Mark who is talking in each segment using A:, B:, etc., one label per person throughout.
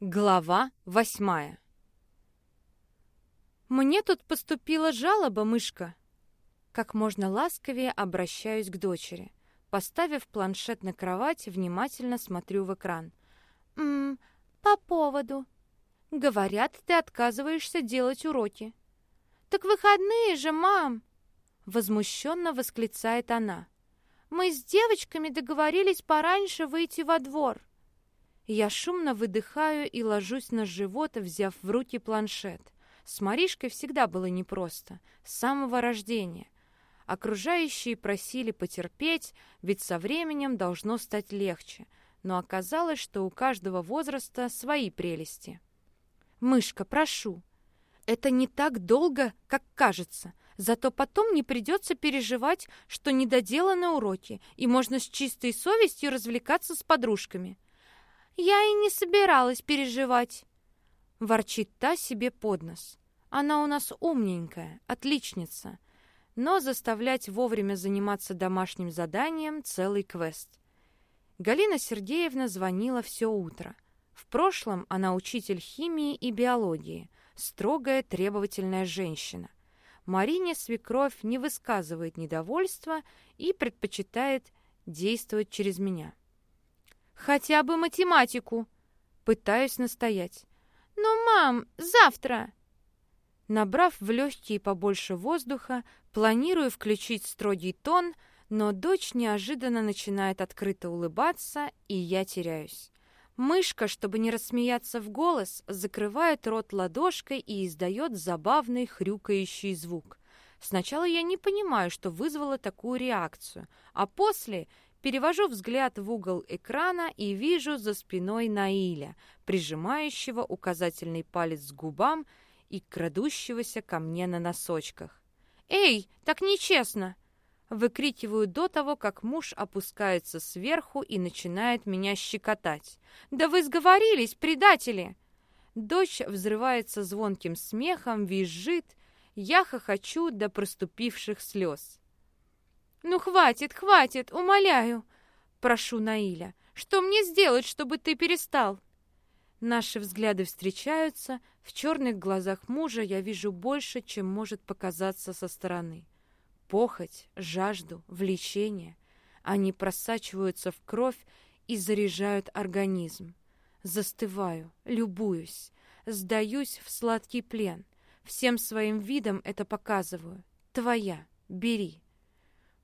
A: Глава восьмая «Мне тут поступила жалоба, мышка!» Как можно ласковее обращаюсь к дочери. Поставив планшет на кровать, внимательно смотрю в экран. «Ммм, по поводу...» «Говорят, ты отказываешься делать уроки». «Так выходные же, мам!» Возмущенно восклицает она. «Мы с девочками договорились пораньше выйти во двор». Я шумно выдыхаю и ложусь на живот, взяв в руки планшет. С Маришкой всегда было непросто, с самого рождения. Окружающие просили потерпеть, ведь со временем должно стать легче. Но оказалось, что у каждого возраста свои прелести. «Мышка, прошу, это не так долго, как кажется. Зато потом не придется переживать, что недоделаны уроки, и можно с чистой совестью развлекаться с подружками». «Я и не собиралась переживать», — ворчит та себе под нос. «Она у нас умненькая, отличница, но заставлять вовремя заниматься домашним заданием — целый квест». Галина Сергеевна звонила все утро. В прошлом она учитель химии и биологии, строгая требовательная женщина. Марине свекровь не высказывает недовольства и предпочитает действовать через меня. Хотя бы математику. Пытаюсь настоять. Ну, мам, завтра. Набрав в легкие побольше воздуха, планирую включить строгий тон, но дочь неожиданно начинает открыто улыбаться, и я теряюсь. Мышка, чтобы не рассмеяться в голос, закрывает рот ладошкой и издает забавный хрюкающий звук. Сначала я не понимаю, что вызвало такую реакцию, а после Перевожу взгляд в угол экрана и вижу за спиной Наиля, прижимающего указательный палец к губам и крадущегося ко мне на носочках. «Эй, так нечестно!» Выкрикиваю до того, как муж опускается сверху и начинает меня щекотать. «Да вы сговорились, предатели!» Дочь взрывается звонким смехом, визжит. Я хохочу до проступивших слез. «Ну, хватит, хватит, умоляю!» Прошу Наиля. «Что мне сделать, чтобы ты перестал?» Наши взгляды встречаются. В черных глазах мужа я вижу больше, чем может показаться со стороны. Похоть, жажду, влечение. Они просачиваются в кровь и заряжают организм. Застываю, любуюсь, сдаюсь в сладкий плен. Всем своим видом это показываю. Твоя, бери.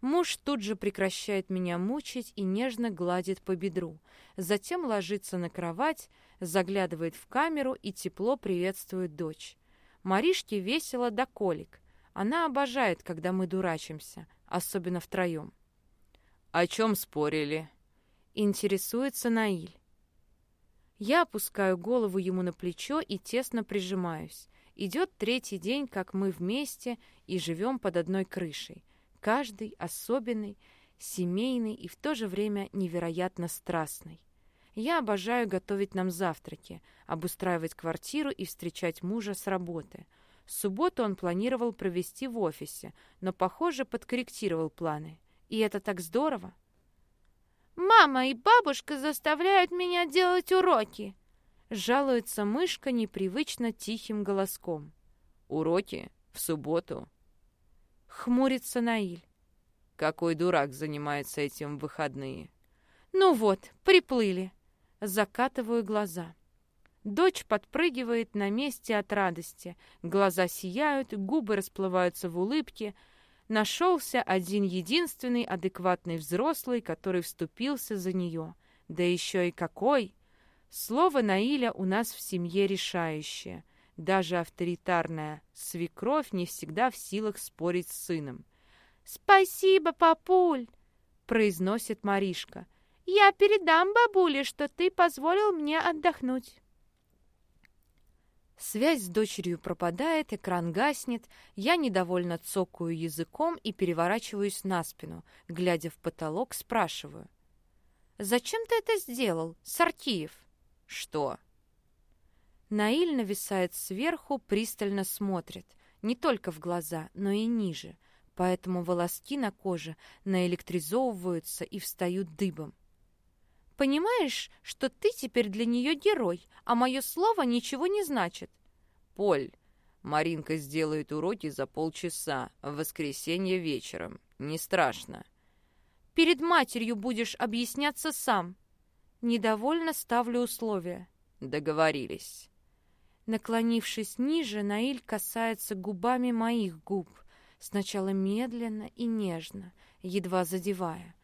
A: Муж тут же прекращает меня мучить и нежно гладит по бедру. Затем ложится на кровать, заглядывает в камеру и тепло приветствует дочь. Маришке весело до колик. Она обожает, когда мы дурачимся, особенно втроем. «О чем спорили?» Интересуется Наиль. Я опускаю голову ему на плечо и тесно прижимаюсь. Идет третий день, как мы вместе и живем под одной крышей. Каждый особенный, семейный и в то же время невероятно страстный. Я обожаю готовить нам завтраки, обустраивать квартиру и встречать мужа с работы. Субботу он планировал провести в офисе, но, похоже, подкорректировал планы. И это так здорово. «Мама и бабушка заставляют меня делать уроки!» Жалуется мышка непривычно тихим голоском. «Уроки? В субботу? Хмурится Наиль. Какой дурак занимается этим в выходные? Ну вот, приплыли. Закатываю глаза. Дочь подпрыгивает на месте от радости. Глаза сияют, губы расплываются в улыбке. Нашелся один единственный адекватный взрослый, который вступился за нее. Да еще и какой! Слово Наиля у нас в семье решающее — даже авторитарная свекровь не всегда в силах спорить с сыном. «Спасибо, папуль!» — произносит Маришка. «Я передам бабуле, что ты позволил мне отдохнуть». Связь с дочерью пропадает, экран гаснет, я недовольно цокаю языком и переворачиваюсь на спину, глядя в потолок, спрашиваю. «Зачем ты это сделал, Сартиев?» «Что?» Наиль нависает сверху, пристально смотрит. Не только в глаза, но и ниже. Поэтому волоски на коже наэлектризовываются и встают дыбом. Понимаешь, что ты теперь для нее герой, а мое слово ничего не значит?»
B: «Поль, Маринка сделает уроки за полчаса, в воскресенье вечером. Не страшно».
A: «Перед матерью будешь объясняться сам». Недовольно ставлю условия.
B: «Договорились».
A: Наклонившись ниже, Наиль касается губами моих губ, сначала медленно и нежно, едва задевая.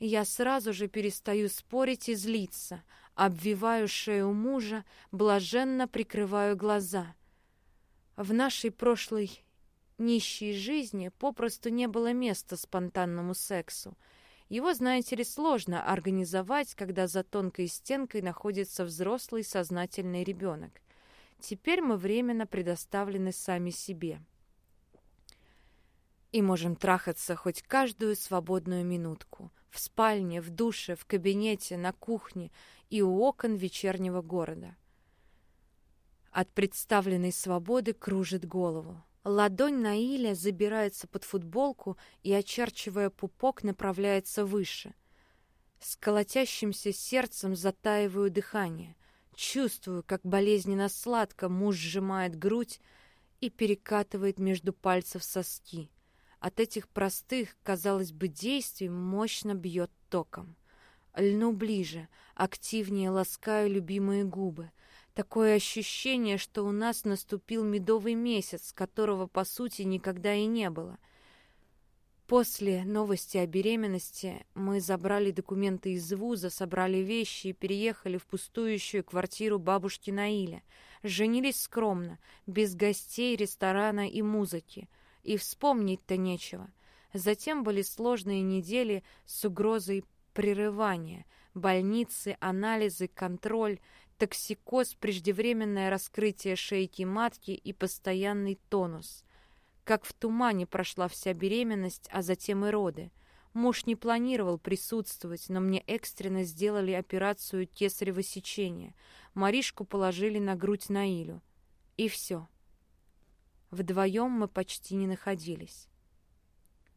A: Я сразу же перестаю спорить и злиться, обвиваю шею мужа, блаженно прикрываю глаза. В нашей прошлой нищей жизни попросту не было места спонтанному сексу. Его, знаете ли, сложно организовать, когда за тонкой стенкой находится взрослый сознательный ребенок. Теперь мы временно предоставлены сами себе. И можем трахаться хоть каждую свободную минутку. В спальне, в душе, в кабинете, на кухне и у окон вечернего города. От представленной свободы кружит голову. Ладонь Наиля забирается под футболку и, очерчивая пупок, направляется выше. С колотящимся сердцем затаиваю дыхание. Чувствую, как болезненно сладко муж сжимает грудь и перекатывает между пальцев соски. От этих простых, казалось бы, действий мощно бьет током. Льну ближе, активнее ласкаю любимые губы. Такое ощущение, что у нас наступил медовый месяц, которого, по сути, никогда и не было. После новости о беременности мы забрали документы из вуза, собрали вещи и переехали в пустующую квартиру бабушки Наиля. Женились скромно, без гостей, ресторана и музыки — и вспомнить-то нечего. Затем были сложные недели с угрозой прерывания, больницы, анализы, контроль, токсикоз, преждевременное раскрытие шейки матки и постоянный тонус. Как в тумане прошла вся беременность, а затем и роды. Муж не планировал присутствовать, но мне экстренно сделали операцию кесарево сечения. Маришку положили на грудь Наилю. И все. Вдвоем мы почти не находились.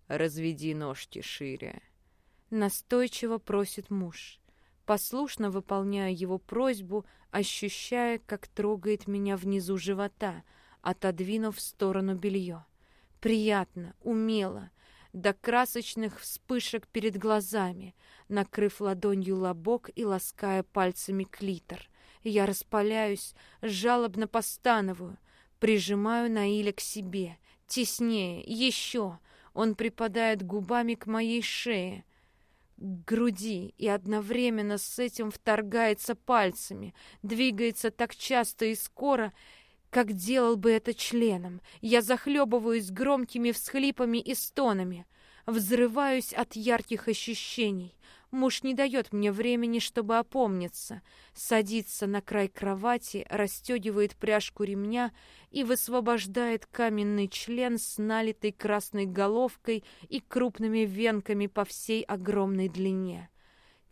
B: «Разведи ножки шире», —
A: настойчиво просит муж. Послушно выполняю его просьбу, ощущая, как трогает меня внизу живота, отодвинув в сторону белье. Приятно, умело, до красочных вспышек перед глазами, накрыв ладонью лобок и лаская пальцами клитор. Я распаляюсь, жалобно постановую — Прижимаю Наиля к себе, теснее, еще. Он припадает губами к моей шее, к груди и одновременно с этим вторгается пальцами, двигается так часто и скоро, как делал бы это членом. Я захлебываюсь громкими всхлипами и стонами, взрываюсь от ярких ощущений. Муж не дает мне времени, чтобы опомниться. Садится на край кровати, расстегивает пряжку ремня и высвобождает каменный член с налитой красной головкой и крупными венками по всей огромной длине.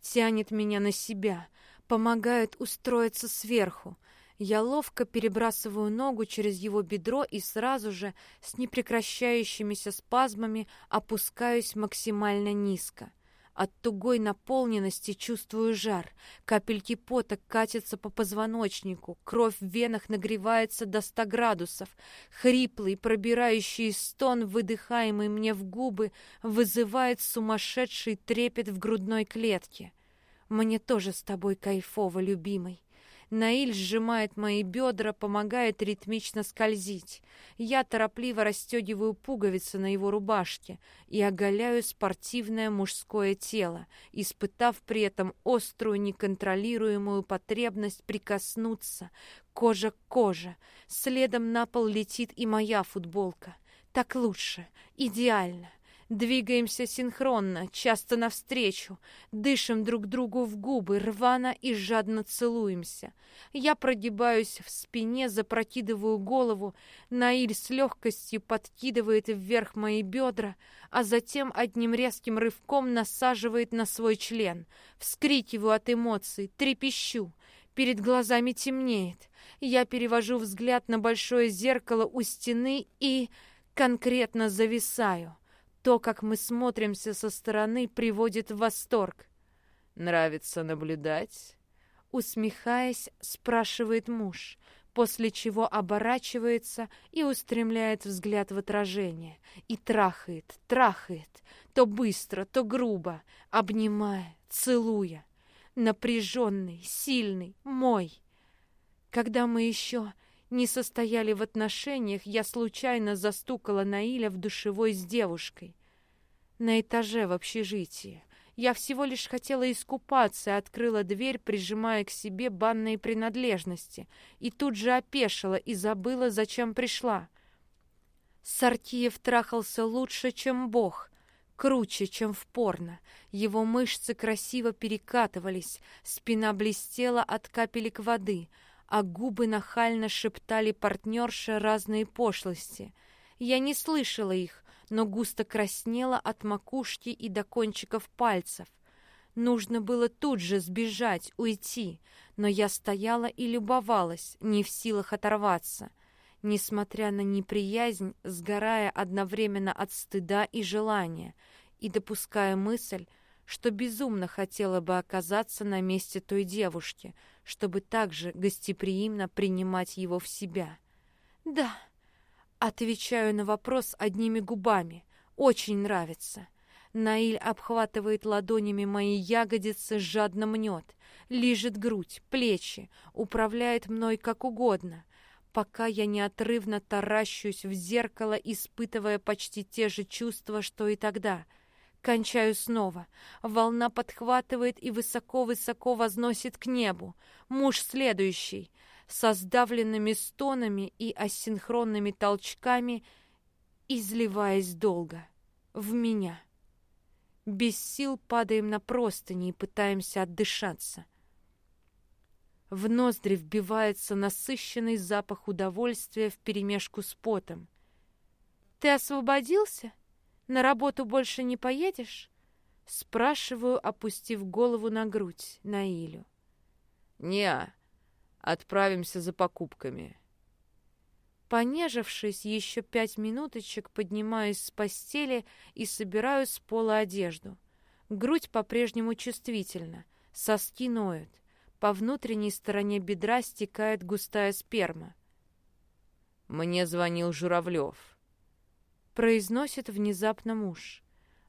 A: Тянет меня на себя, помогает устроиться сверху. Я ловко перебрасываю ногу через его бедро и сразу же, с непрекращающимися спазмами, опускаюсь максимально низко. От тугой наполненности чувствую жар. Капельки пота катятся по позвоночнику. Кровь в венах нагревается до ста градусов. Хриплый, пробирающий стон, выдыхаемый мне в губы, вызывает сумасшедший трепет в грудной клетке. Мне тоже с тобой кайфово, любимый. Наиль сжимает мои бедра, помогает ритмично скользить. Я торопливо расстегиваю пуговицы на его рубашке и оголяю спортивное мужское тело, испытав при этом острую неконтролируемую потребность прикоснуться кожа к коже. Следом на пол летит и моя футболка. Так лучше, идеально. Двигаемся синхронно, часто навстречу, дышим друг другу в губы, рвано и жадно целуемся. Я прогибаюсь в спине, запрокидываю голову, Наиль с легкостью подкидывает вверх мои бедра, а затем одним резким рывком насаживает на свой член. Вскрикиваю от эмоций, трепещу. Перед глазами темнеет. Я перевожу взгляд на большое зеркало у стены и конкретно зависаю. То, как мы смотримся со стороны, приводит в восторг.
B: Нравится наблюдать?»
A: Усмехаясь, спрашивает муж, после чего оборачивается и устремляет взгляд в отражение. И трахает, трахает, то быстро, то грубо, обнимая, целуя. Напряженный, сильный, мой. Когда мы еще не состояли в отношениях, я случайно застукала Наиля в душевой с девушкой. На этаже в общежитии. Я всего лишь хотела искупаться открыла дверь, прижимая к себе банные принадлежности, и тут же опешила и забыла, зачем пришла. Сартиев трахался лучше, чем Бог, круче, чем в порно. Его мышцы красиво перекатывались, спина блестела от капелек воды, а губы нахально шептали партнерша разные пошлости. Я не слышала их, но густо краснела от макушки и до кончиков пальцев. Нужно было тут же сбежать, уйти, но я стояла и любовалась, не в силах оторваться. Несмотря на неприязнь, сгорая одновременно от стыда и желания, и допуская мысль, что безумно хотела бы оказаться на месте той девушки, чтобы также гостеприимно принимать его в себя. «Да», Отвечаю на вопрос одними губами. Очень нравится. Наиль обхватывает ладонями мои ягодицы, жадно мнет, лижет грудь, плечи, управляет мной как угодно, пока я неотрывно таращусь в зеркало, испытывая почти те же чувства, что и тогда. Кончаю снова. Волна подхватывает и высоко-высоко возносит к небу. Муж следующий со сдавленными стонами и асинхронными толчками, изливаясь долго в меня. Без сил падаем на простыни и пытаемся отдышаться. В ноздри вбивается насыщенный запах удовольствия вперемешку с потом. «Ты освободился? На работу больше не поедешь?» Спрашиваю, опустив голову на грудь Наилю.
B: «Не, Отправимся за покупками.
A: Понежившись еще пять минуточек, поднимаюсь с постели и собираю с пола одежду. Грудь по-прежнему чувствительна, соски ноют. По внутренней стороне бедра стекает густая сперма.
B: «Мне звонил Журавлев», —
A: произносит внезапно муж.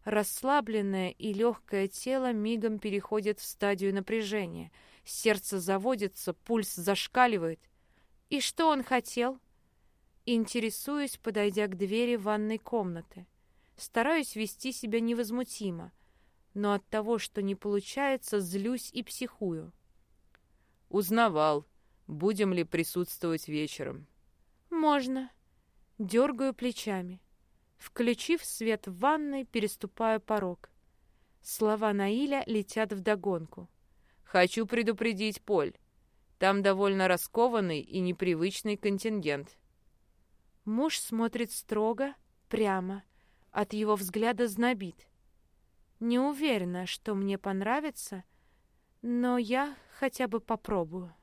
A: Расслабленное и легкое тело мигом переходит в стадию напряжения — Сердце заводится, пульс зашкаливает. И что он хотел? Интересуюсь, подойдя к двери ванной комнаты. Стараюсь вести себя невозмутимо, но от того, что не получается, злюсь и психую.
B: Узнавал, будем ли присутствовать вечером.
A: Можно. Дергаю плечами. Включив свет в ванной, переступаю порог. Слова Наиля летят вдогонку.
B: Хочу предупредить, Поль. Там довольно раскованный и непривычный контингент.
A: Муж смотрит строго, прямо. От его взгляда знобит. Не уверена, что мне понравится, но я хотя бы попробую.